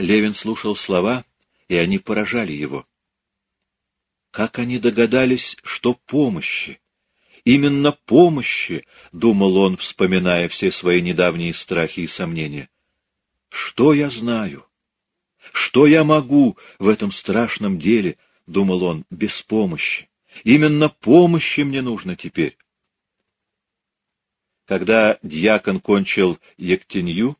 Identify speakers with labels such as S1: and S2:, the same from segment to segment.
S1: Левин слушал слова, и они поражали его. Как они догадались, что помощи, именно помощи, — думал он, вспоминая все свои недавние страхи и сомнения. Что я знаю? Что я могу в этом страшном деле, — думал он, — без помощи? Именно помощи мне нужно теперь. Когда дьякон кончил ектенью,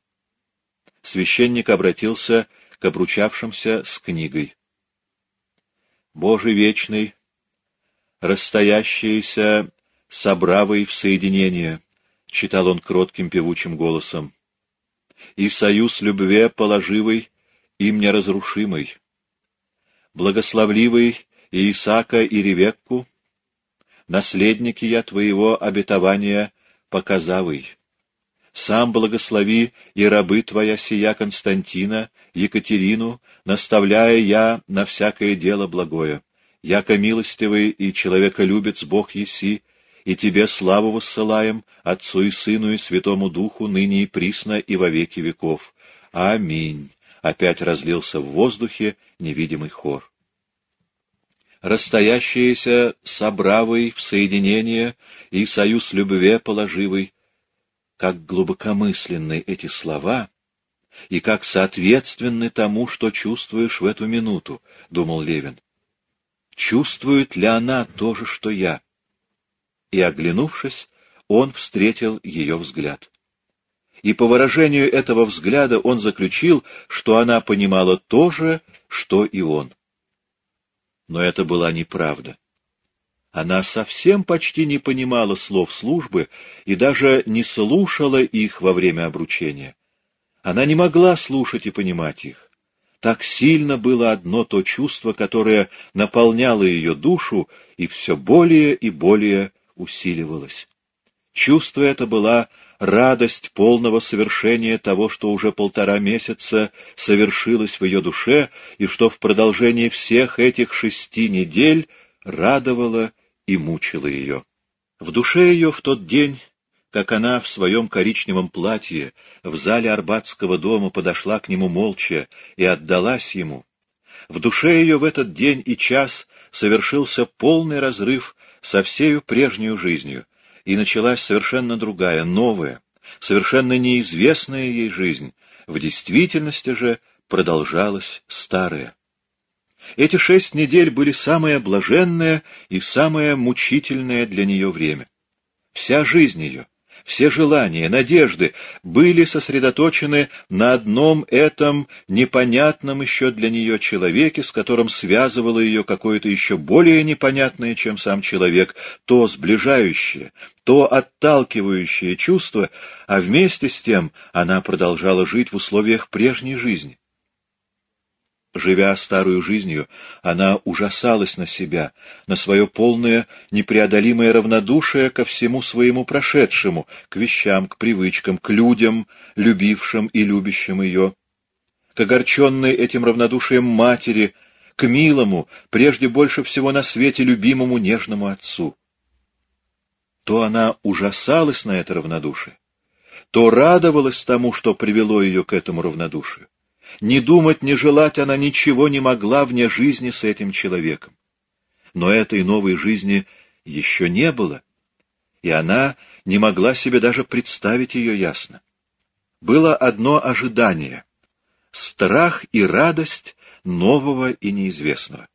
S1: священник обратился к обручавшимся с книгой. Боже вечный, расстоящиеся собравой в соединение, — читал он кротким певучим голосом, — и союз любве положивый им неразрушимый. Благословливый и Исаака и Ревекку, наследники я твоего обетования показавый. Сам благослови и рабы твоя сия Константина, Екатерину, наставляя я на всякое дело благое. Яко милостивый и человеколюбец Бог еси, и тебе славу воссылаем, Отцу и Сыну и Святому Духу, ныне и присно и во веки веков. Аминь. Опять разлился в воздухе невидимый хор. Расстоящиеся собравый в соединение и союз любве положивый, как глубокомысленны эти слова и как соответственны тому, что чувствуешь в эту минуту, — думал Левин. Чувствует ли она то же, что я? И, оглянувшись, он встретил ее взгляд. И по выражению этого взгляда он заключил, что она понимала то же, что и он. Но это была неправда. Она совсем почти не понимала слов службы и даже не слушала их во время обручения. Она не могла слушать и понимать их. Так сильно было одно то чувство, которое наполняло ее душу и все более и более усиливалось. Чувство это была радость полного совершения того, что уже полтора месяца совершилось в ее душе и что в продолжении всех этих шести недель радовало и мучила ее. В душе ее в тот день, как она в своем коричневом платье в зале Арбатского дома подошла к нему молча и отдалась ему, в душе ее в этот день и час совершился полный разрыв со всею прежнюю жизнью, и началась совершенно другая, новая, совершенно неизвестная ей жизнь, в действительности же продолжалась старая. Эти шесть недель были самое блаженное и самое мучительное для нее время. Вся жизнь ее, все желания, надежды были сосредоточены на одном этом непонятном еще для нее человеке, с которым связывало ее какое-то еще более непонятное, чем сам человек, то сближающее, то отталкивающее чувство, а вместе с тем она продолжала жить в условиях прежней жизни. Живя старую жизнью, она ужасалась на себя, на свое полное, непреодолимое равнодушие ко всему своему прошедшему, к вещам, к привычкам, к людям, любившим и любящим ее, к огорченной этим равнодушием матери, к милому, прежде больше всего на свете любимому нежному отцу. То она ужасалась на это равнодушие, то радовалась тому, что привело ее к этому равнодушию. Не думать, не желать она ничего не могла вне жизни с этим человеком. Но этой новой жизни еще не было, и она не могла себе даже представить ее ясно. Было одно ожидание — страх и радость нового и неизвестного.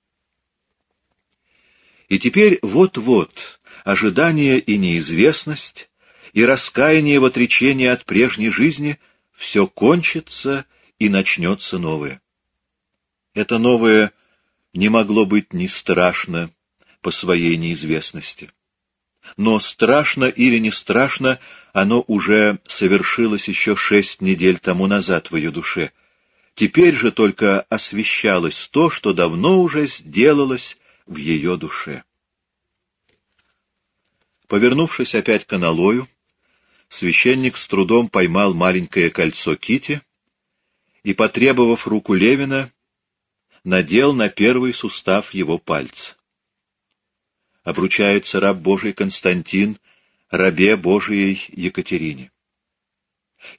S1: И теперь вот-вот ожидание и неизвестность, и раскаяние в отречении от прежней жизни — все кончится и начнется новое. Это новое не могло быть ни страшно по своей неизвестности. Но страшно или не страшно, оно уже совершилось еще шесть недель тому назад в ее душе. Теперь же только освещалось то, что давно уже сделалось в ее душе. Повернувшись опять к аналою, священник с трудом поймал маленькое кольцо Кити и, потребовав руку Левина, надел на первый сустав его пальца. Обручается раб Божий Константин рабе Божией Екатерине.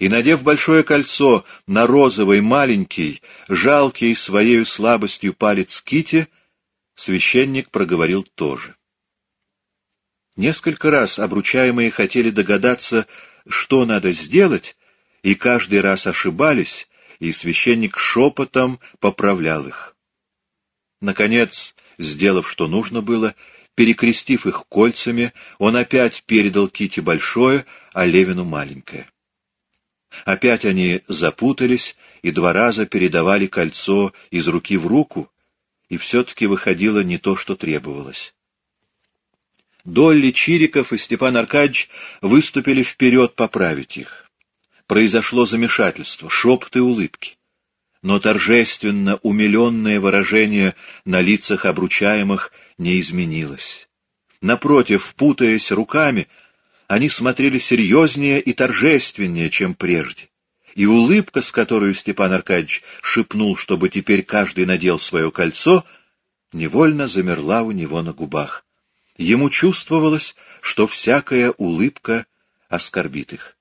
S1: и, надев большое кольцо на розовый, маленький, жалкий своей слабостью палец Кити, священник проговорил тоже. Несколько раз обручаемые хотели догадаться, что надо сделать, и каждый раз ошибались, и священник шепотом поправлял их. Наконец, сделав, что нужно было, перекрестив их кольцами, он опять передал Кити большое, а Левину маленькое. Опять они запутались и два раза передавали кольцо из руки в руку, и все-таки выходило не то, что требовалось. Долли Чириков и Степан Аркадьевич выступили вперед поправить их. Произошло замешательство, шепот и улыбки. Но торжественно умиленное выражение на лицах обручаемых не изменилось. Напротив, путаясь руками, они смотрели серьезнее и торжественнее, чем прежде. И улыбка, с которой Степан Аркадьевич шепнул, чтобы теперь каждый надел свое кольцо, невольно замерла у него на губах. Ему чувствовалось, что всякая улыбка оскорбит их.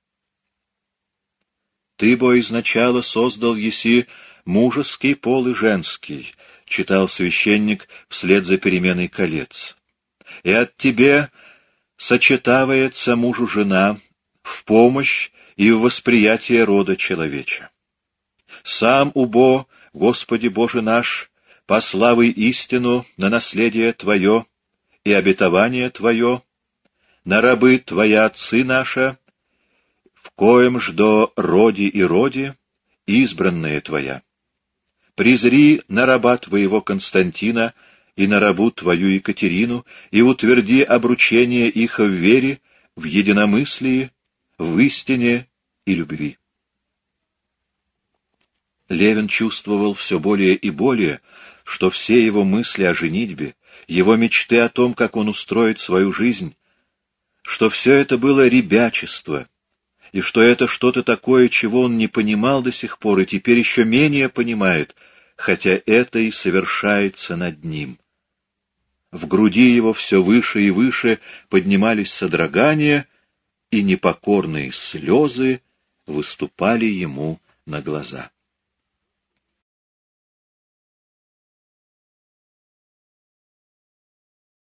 S1: «Ты, бо, изначало создал еси мужеский пол и женский», — читал священник вслед за переменой колец. «И от тебе сочетавается мужу жена в помощь и в восприятие рода человеча. Сам убо, Господи Боже наш, пославый истину на наследие Твое и обетование Твое, на рабы Твоя отцы наша, коем ждо роди и роди, избранная Твоя. Призри на раба Твоего Константина, и на рабу твою Екатерину, и утверди обручение их в вере, в единомыслии, в истине и любви. Левин чувствовал все более и более, что все его мысли о женитьбе, его мечты о том, как он устроит свою жизнь, что все это было ребячество, и что это что-то такое, чего он не понимал до сих пор и теперь еще менее понимает, хотя это и совершается над ним. В груди его все выше и выше поднимались содрогания, и непокорные слезы выступали ему на глаза.